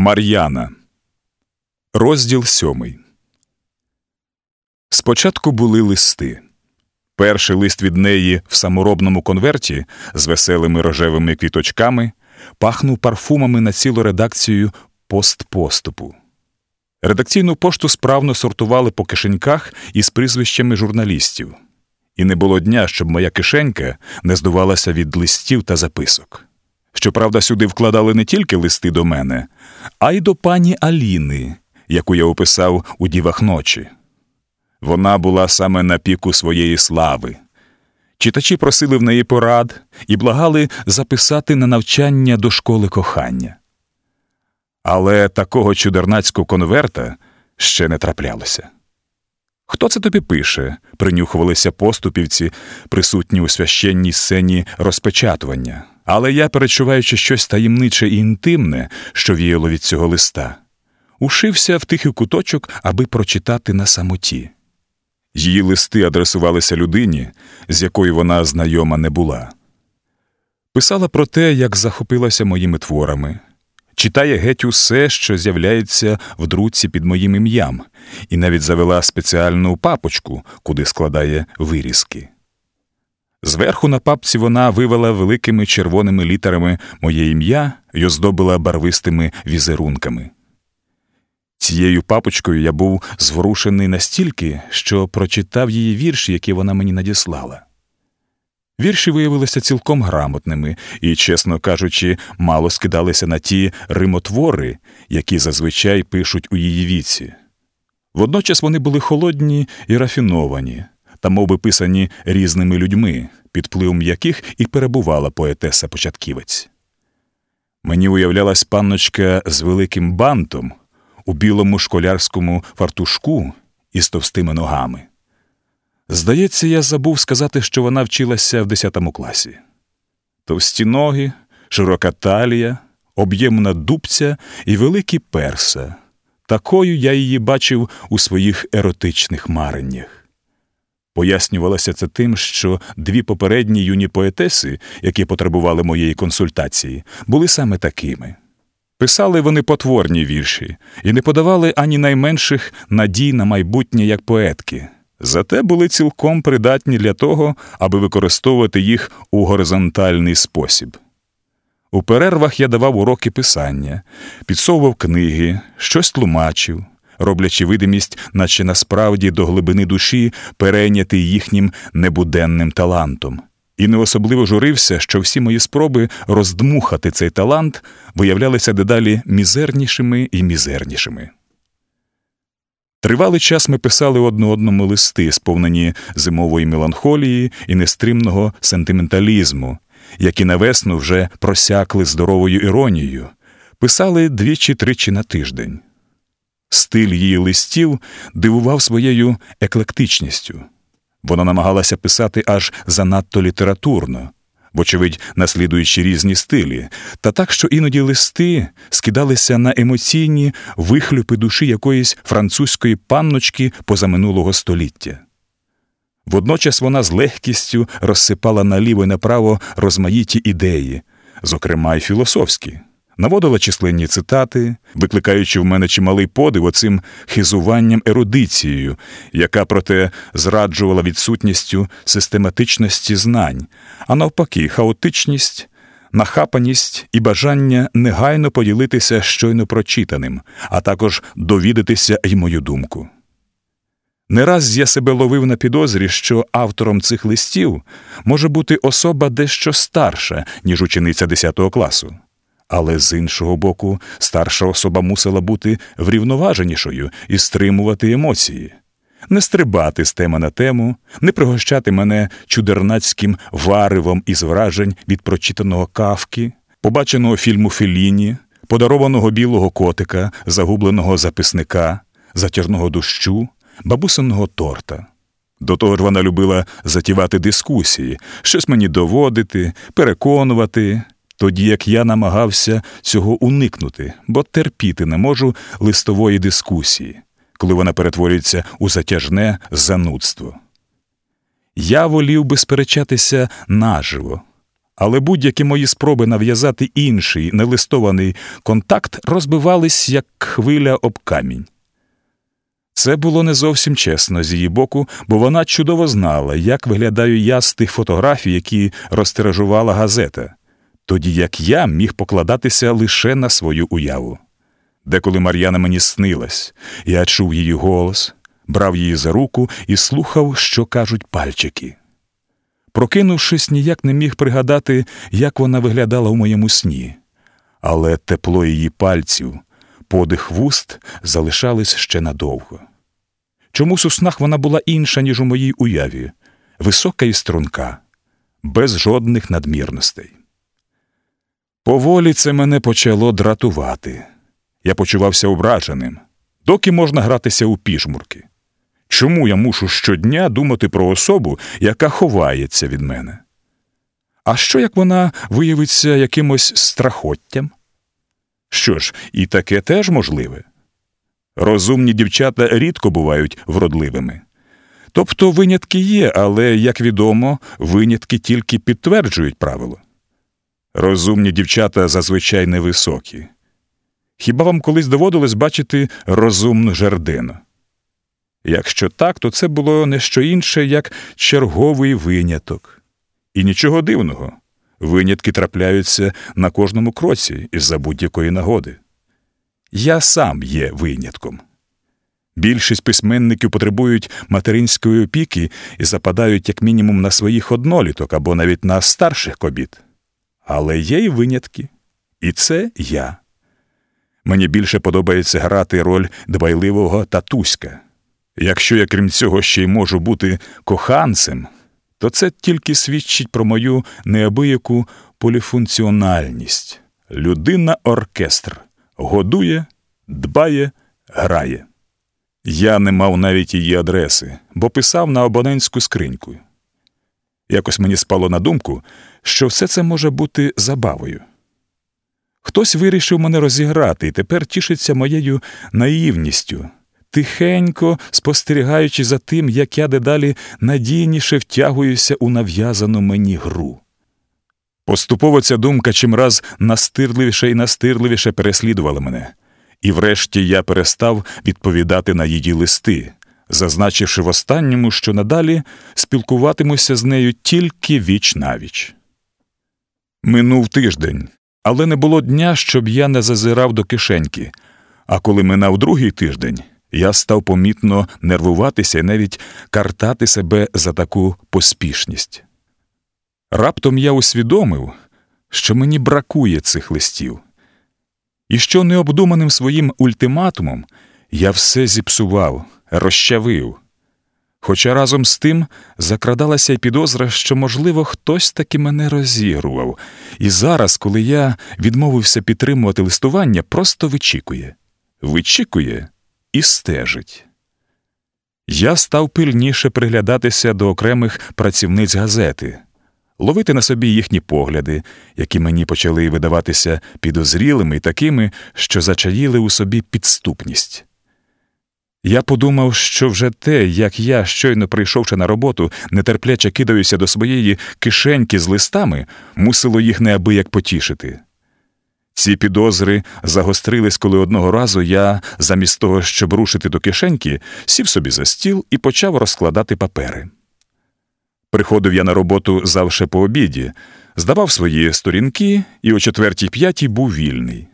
Мар'яна. Розділ сьомий. Спочатку були листи. Перший лист від неї в саморобному конверті з веселими рожевими квіточками пахнув парфумами на цілу редакцію постпоступу. Редакційну пошту справно сортували по кишеньках із прізвищами журналістів, і не було дня, щоб моя кишенька не здувалася від листів та записок. Щоправда, сюди вкладали не тільки листи до мене, а й до пані Аліни, яку я описав у дівах ночі. Вона була саме на піку своєї слави. Читачі просили в неї порад і благали записати на навчання до школи кохання. Але такого чудернацького конверта ще не траплялося. Хто це тобі пише? принюхувалися поступівці, присутні у священній сцені розпечатування. Але я, перечуваючи щось таємниче і інтимне, що віяло від цього листа, ушився в тихий куточок, аби прочитати на самоті. Її листи адресувалися людині, з якою вона знайома не була. Писала про те, як захопилася моїми творами, читає геть усе, що з'являється в друці під моїм ім'ям, і навіть завела спеціальну папочку, куди складає вирізки. Зверху на папці вона вивела великими червоними літерами моє ім'я й оздобила барвистими візерунками. Цією папочкою я був зворушений настільки, що прочитав її вірші, які вона мені надіслала. Вірші виявилися цілком грамотними і, чесно кажучи, мало скидалися на ті римотвори, які зазвичай пишуть у її віці. Водночас вони були холодні і рафіновані, та мов би, писані різними людьми, під впливом яких і перебувала поетеса початківець. Мені уявлялась панночка з великим бантом у білому школярському фартушку із товстими ногами. Здається, я забув сказати, що вона вчилася в 10 класі. Товсті ноги, широка талія, об'ємна дубця і великі перса. Такою я її бачив у своїх еротичних мареннях. Пояснювалося це тим, що дві попередні юні поетеси, які потребували моєї консультації, були саме такими. Писали вони потворні вірші і не подавали ані найменших надій на майбутнє як поетки, зате були цілком придатні для того, аби використовувати їх у горизонтальний спосіб. У перервах я давав уроки писання, підсовував книги, щось тлумачив, роблячи видимість, наче насправді до глибини душі перейнятий їхнім небуденним талантом, і не особливо журився, що всі мої спроби роздмухати цей талант виявлялися дедалі мізернішими і мізернішими. Тривалий час ми писали одне одному листи, сповнені зимової меланхолії і нестримного сентименталізму, які на весну вже просякли здоровою іронією, писали двічі тричі на тиждень. Стиль її листів дивував своєю еклектичністю. Вона намагалася писати аж занадто літературно, вочевидь, наслідуючи різні стилі, та так, що іноді листи скидалися на емоційні вихлюпи душі якоїсь французької панночки позаминулого століття. Водночас вона з легкістю розсипала наліво і направо розмаїті ідеї, зокрема й філософські наводила численні цитати, викликаючи в мене чималий подив оцим хизуванням ерудицією, яка проте зраджувала відсутністю систематичності знань, а навпаки, хаотичність. Нахапаність і бажання негайно поділитися щойно прочитаним, а також довідатися й мою думку. Не раз я себе ловив на підозрі, що автором цих листів може бути особа дещо старша, ніж учениця 10 класу. Але з іншого боку, старша особа мусила бути врівноваженішою і стримувати емоції, не стрибати з теми на тему, не пригощати мене чудернацьким варивом із вражень від прочитаного кавки, побаченого фільму Феліні, подарованого білого котика, загубленого записника, затяжного дощу, бабусиного торта. До того ж вона любила затівати дискусії, щось мені доводити, переконувати тоді як я намагався цього уникнути, бо терпіти не можу листової дискусії, коли вона перетворюється у затяжне занудство. Я волів би сперечатися наживо, але будь-які мої спроби нав'язати інший нелистований контакт розбивались, як хвиля об камінь. Це було не зовсім чесно з її боку, бо вона чудово знала, як виглядаю я з тих фотографій, які розтиражувала газета, тоді як я міг покладатися лише на свою уяву. Деколи Мар'яна мені снилась, я чув її голос, брав її за руку і слухав, що кажуть пальчики. Прокинувшись, ніяк не міг пригадати, як вона виглядала у моєму сні, але тепло її пальців, подих вуст залишались ще надовго. Чомусь у снах вона була інша, ніж у моїй уяві, висока і струнка, без жодних надмірностей. Поволі це мене почало дратувати. Я почувався ображеним, доки можна гратися у пішмурки. Чому я мушу щодня думати про особу, яка ховається від мене? А що як вона виявиться якимось страхоттям? Що ж, і таке теж можливе. Розумні дівчата рідко бувають вродливими. Тобто винятки є, але, як відомо, винятки тільки підтверджують правило. Розумні дівчата зазвичай невисокі. Хіба вам колись доводилось бачити розумну жердину? Якщо так, то це було не що інше, як черговий виняток. І нічого дивного. Винятки трапляються на кожному кроці із за будь-якої нагоди. Я сам є винятком. Більшість письменників потребують материнської опіки і западають як мінімум на своїх одноліток або навіть на старших кобіт. Але є й винятки. І це я. Мені більше подобається грати роль дбайливого татуська. Якщо я, крім цього, ще й можу бути коханцем, то це тільки свідчить про мою неабияку поліфункціональність. Людина оркестр годує, дбає, грає. Я не мав навіть її адреси, бо писав на абонентську скриньку. Якось мені спало на думку, що все це може бути забавою. Хтось вирішив мене розіграти і тепер тішиться моєю наївністю, тихенько спостерігаючи за тим, як я дедалі надійніше втягуюся у нав'язану мені гру. Поступово ця думка чимраз настирливіше і настирливіше переслідувала мене, і врешті я перестав відповідати на її листи, зазначивши в останньому, що надалі спілкуватимуся з нею тільки віч навіч. Минув тиждень, але не було дня, щоб я не зазирав до кишеньки, а коли минав другий тиждень, я став помітно нервуватися і навіть картати себе за таку поспішність. Раптом я усвідомив, що мені бракує цих листів, і що необдуманим своїм ультиматумом я все зіпсував, розчавив. Хоча разом з тим закрадалася й підозра, що, можливо, хтось таки мене розігрував, і зараз, коли я відмовився підтримувати листування, просто вичікує, вичікує і стежить. Я став пильніше приглядатися до окремих працівниць газети, ловити на собі їхні погляди, які мені почали видаватися підозрілими і такими, що зачаїли у собі підступність. Я подумав, що вже те, як я, щойно прийшовши на роботу, нетерпляче кидаюся до своєї кишеньки з листами, мусило їх неабияк потішити. Ці підозри загострились, коли одного разу я, замість того, щоб рушити до кишеньки, сів собі за стіл і почав розкладати папери. Приходив я на роботу завше по обіді, здавав свої сторінки і о четвертій п'ятій був вільний.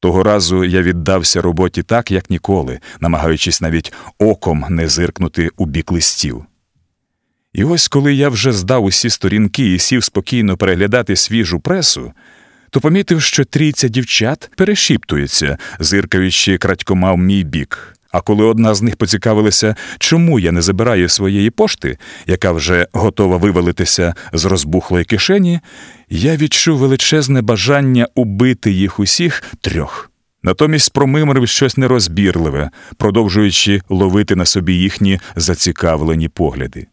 Того разу я віддався роботі так, як ніколи, намагаючись навіть оком не зиркнути у бік листів. І ось коли я вже здав усі сторінки і сів спокійно переглядати свіжу пресу, то помітив, що трійця дівчат перешіптується, зиркаючи крадькома в мій бік. А коли одна з них поцікавилася, чому я не забираю своєї пошти, яка вже готова вивалитися з розбухлої кишені, я відчув величезне бажання убити їх усіх трьох. Натомість промимрив щось нерозбірливе, продовжуючи ловити на собі їхні зацікавлені погляди.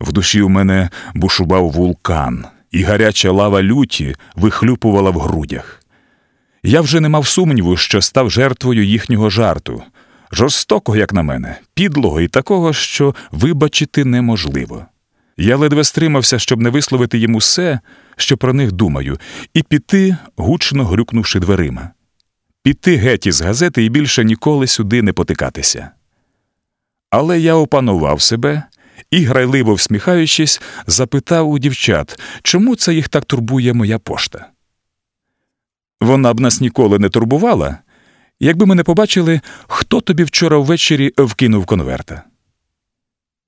В душі у мене бушував вулкан, і гаряча лава люті вихлюпувала в грудях. Я вже не мав сумніву, що став жертвою їхнього жарту жорстокого, як на мене, підлого і такого, що вибачити неможливо. Я ледве стримався, щоб не висловити йому все, що про них думаю, і піти, гучно грюкнувши дверима. Піти геть із газети і більше ніколи сюди не потикатися. Але я опанував себе і, грайливо всміхаючись, запитав у дівчат, чому це їх так турбує моя пошта. Вона б нас ніколи не турбувала, якби ми не побачили, хто тобі вчора ввечері вкинув конверта.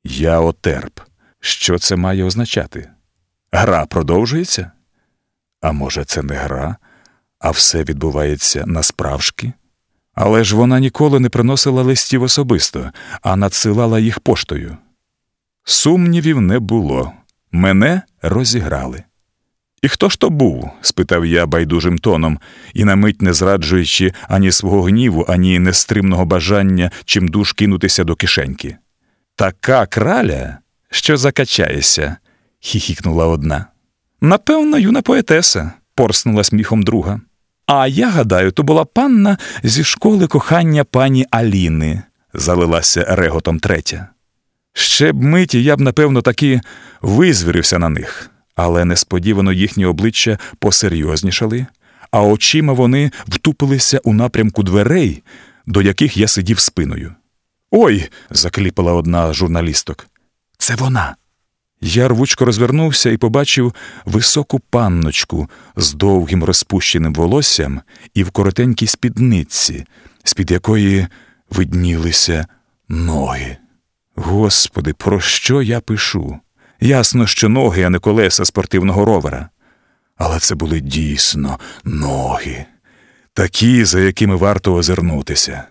Я отерп. Що це має означати? Гра продовжується? А може, це не гра, а все відбувається насправжки? Але ж вона ніколи не приносила листів особисто, а надсилала їх поштою. Сумнівів не було. Мене розіграли. І хто ж то був? спитав я байдужим тоном, і на мить не зраджуючи ані свого гніву, ані нестримного бажання чимдуж кинутися до кишеньки. Така краля, що закачаєшся, хіхікнула одна. Напевно, юна поетеса, порснула сміхом друга. А я гадаю, то була панна зі школи кохання пані Аліни, залилася реготом третя. Ще б миті я б, напевно, таки визвірився на них, але несподівано їхні обличчя посерйознішали, а очима вони втупилися у напрямку дверей, до яких я сидів спиною. Ой. закліпала одна з журналісток. Це вона. Я рвучко розвернувся і побачив високу панночку з довгим розпущеним волоссям і в коротенькій спідниці, з-під якої виднілися ноги. Господи, про що я пишу? Ясно, що ноги, а не колеса спортивного ровера. Але це були дійсно ноги, такі, за якими варто озирнутися.